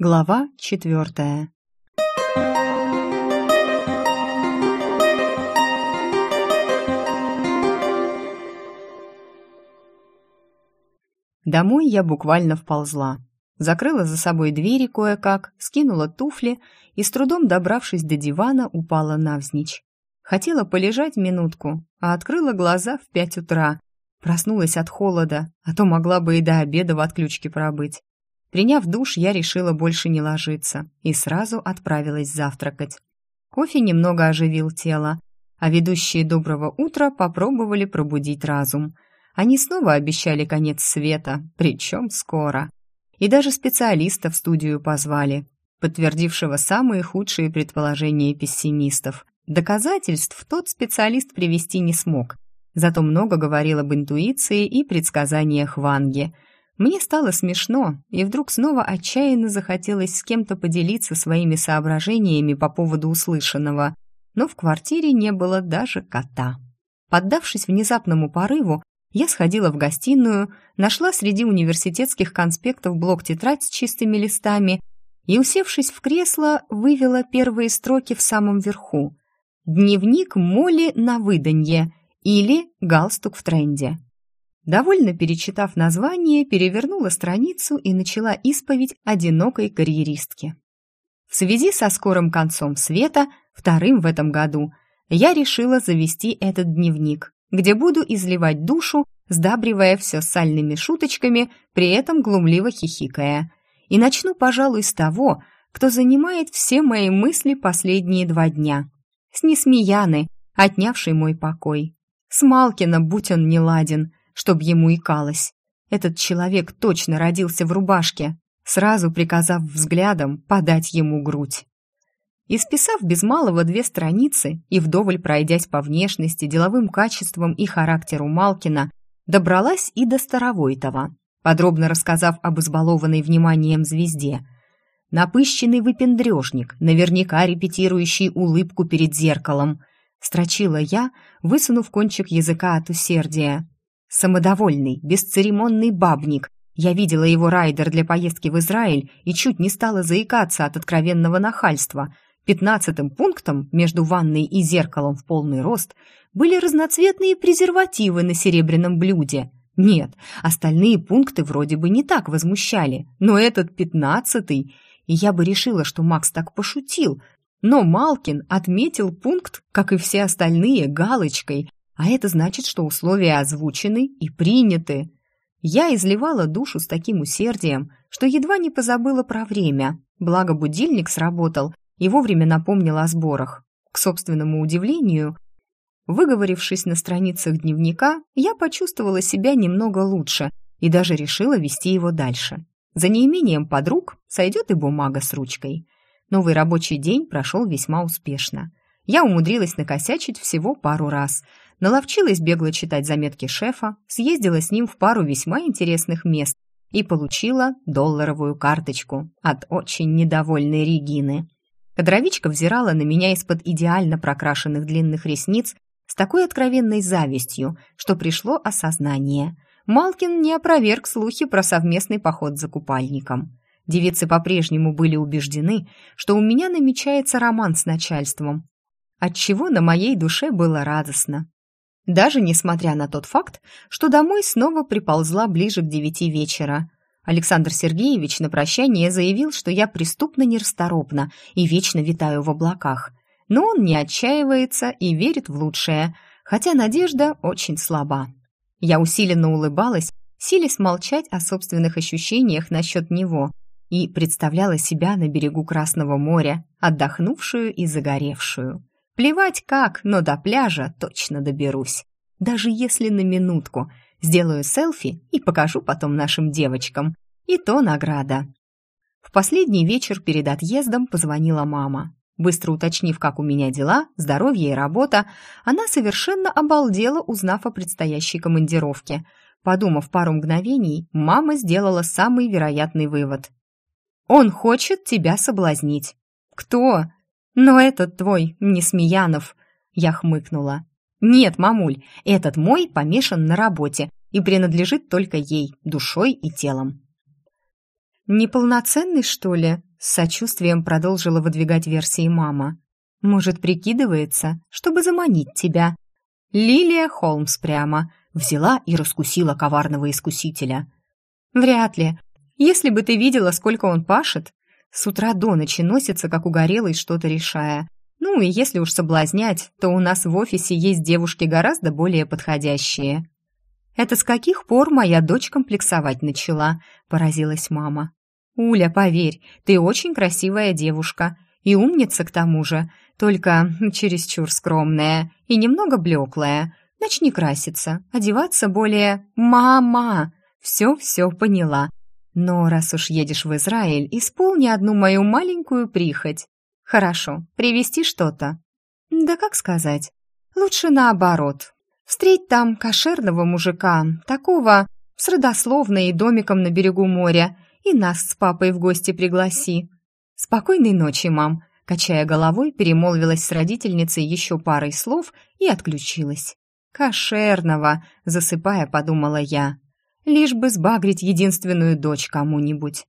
Глава четвертая. Домой я буквально вползла. Закрыла за собой двери кое-как, скинула туфли и, с трудом добравшись до дивана, упала навзничь. Хотела полежать минутку, а открыла глаза в пять утра. Проснулась от холода, а то могла бы и до обеда в отключке пробыть. Приняв душ, я решила больше не ложиться и сразу отправилась завтракать. Кофе немного оживил тело, а ведущие «Доброго утра» попробовали пробудить разум. Они снова обещали конец света, причем скоро. И даже специалиста в студию позвали, подтвердившего самые худшие предположения пессимистов. Доказательств тот специалист привести не смог, зато много говорил об интуиции и предсказаниях Ванги – мне стало смешно, и вдруг снова отчаянно захотелось с кем-то поделиться своими соображениями по поводу услышанного, но в квартире не было даже кота. Поддавшись внезапному порыву, я сходила в гостиную, нашла среди университетских конспектов блок-тетрадь с чистыми листами и, усевшись в кресло, вывела первые строки в самом верху. «Дневник Молли на выданье» или «Галстук в тренде». Довольно перечитав название, перевернула страницу и начала исповедь одинокой карьеристки. В связи со скорым концом света, вторым в этом году, я решила завести этот дневник, где буду изливать душу, сдабривая все сальными шуточками, при этом глумливо хихикая. И начну, пожалуй, с того, кто занимает все мои мысли последние два дня. С Несмеяны, отнявшей мой покой. С Малкина, будь он неладен – чтоб ему икалось. Этот человек точно родился в рубашке, сразу приказав взглядом подать ему грудь. Исписав без малого две страницы и вдоволь пройдясь по внешности, деловым качествам и характеру Малкина, добралась и до Старовойтова, подробно рассказав об избалованной вниманием звезде. Напыщенный выпендрежник, наверняка репетирующий улыбку перед зеркалом, строчила я, высунув кончик языка от усердия. Самодовольный, бесцеремонный бабник. Я видела его райдер для поездки в Израиль и чуть не стала заикаться от откровенного нахальства. Пятнадцатым пунктом между ванной и зеркалом в полный рост были разноцветные презервативы на серебряном блюде. Нет, остальные пункты вроде бы не так возмущали, но этот пятнадцатый... И я бы решила, что Макс так пошутил, но Малкин отметил пункт, как и все остальные, галочкой, а это значит, что условия озвучены и приняты. Я изливала душу с таким усердием, что едва не позабыла про время. Благо будильник сработал и вовремя напомнил о сборах. К собственному удивлению, выговорившись на страницах дневника, я почувствовала себя немного лучше и даже решила вести его дальше. За неимением подруг сойдет и бумага с ручкой. Новый рабочий день прошел весьма успешно. Я умудрилась накосячить всего пару раз – наловчилась бегло читать заметки шефа, съездила с ним в пару весьма интересных мест и получила долларовую карточку от очень недовольной Регины. Кадровичка взирала на меня из-под идеально прокрашенных длинных ресниц с такой откровенной завистью, что пришло осознание. Малкин не опроверг слухи про совместный поход за купальником. Девицы по-прежнему были убеждены, что у меня намечается роман с начальством, отчего на моей душе было радостно. Даже несмотря на тот факт, что домой снова приползла ближе к девяти вечера. Александр Сергеевич на прощание заявил, что я преступно нерасторопна и вечно витаю в облаках. Но он не отчаивается и верит в лучшее, хотя надежда очень слаба. Я усиленно улыбалась, силясь молчать о собственных ощущениях насчет него и представляла себя на берегу Красного моря, отдохнувшую и загоревшую. Плевать как, но до пляжа точно доберусь. Даже если на минутку. Сделаю селфи и покажу потом нашим девочкам. И то награда. В последний вечер перед отъездом позвонила мама. Быстро уточнив, как у меня дела, здоровье и работа, она совершенно обалдела, узнав о предстоящей командировке. Подумав пару мгновений, мама сделала самый вероятный вывод. «Он хочет тебя соблазнить». «Кто?» «Но этот твой, Несмеянов!» Я хмыкнула. «Нет, мамуль, этот мой помешан на работе и принадлежит только ей, душой и телом». Неполноценный, что ли?» С сочувствием продолжила выдвигать версии мама. «Может, прикидывается, чтобы заманить тебя?» Лилия Холмс прямо взяла и раскусила коварного искусителя. «Вряд ли. Если бы ты видела, сколько он пашет, с утра до ночи носится, как угорелый, что-то решая. Ну и если уж соблазнять, то у нас в офисе есть девушки гораздо более подходящие». «Это с каких пор моя дочь комплексовать начала?» – поразилась мама. «Уля, поверь, ты очень красивая девушка. И умница к тому же, только чересчур скромная и немного блеклая. Начни краситься, одеваться более «мама». Все-все поняла. Но раз уж едешь в Израиль, исполни одну мою маленькую прихоть. Хорошо, привезти что-то? Да как сказать? Лучше наоборот. Встреть там кошерного мужика, такого с родословной и домиком на берегу моря, и нас с папой в гости пригласи. Спокойной ночи, мам, качая головой, перемолвилась с родительницей еще парой слов и отключилась. Кошерного, засыпая, подумала я. Лишь бы сбагрить единственную дочь кому-нибудь.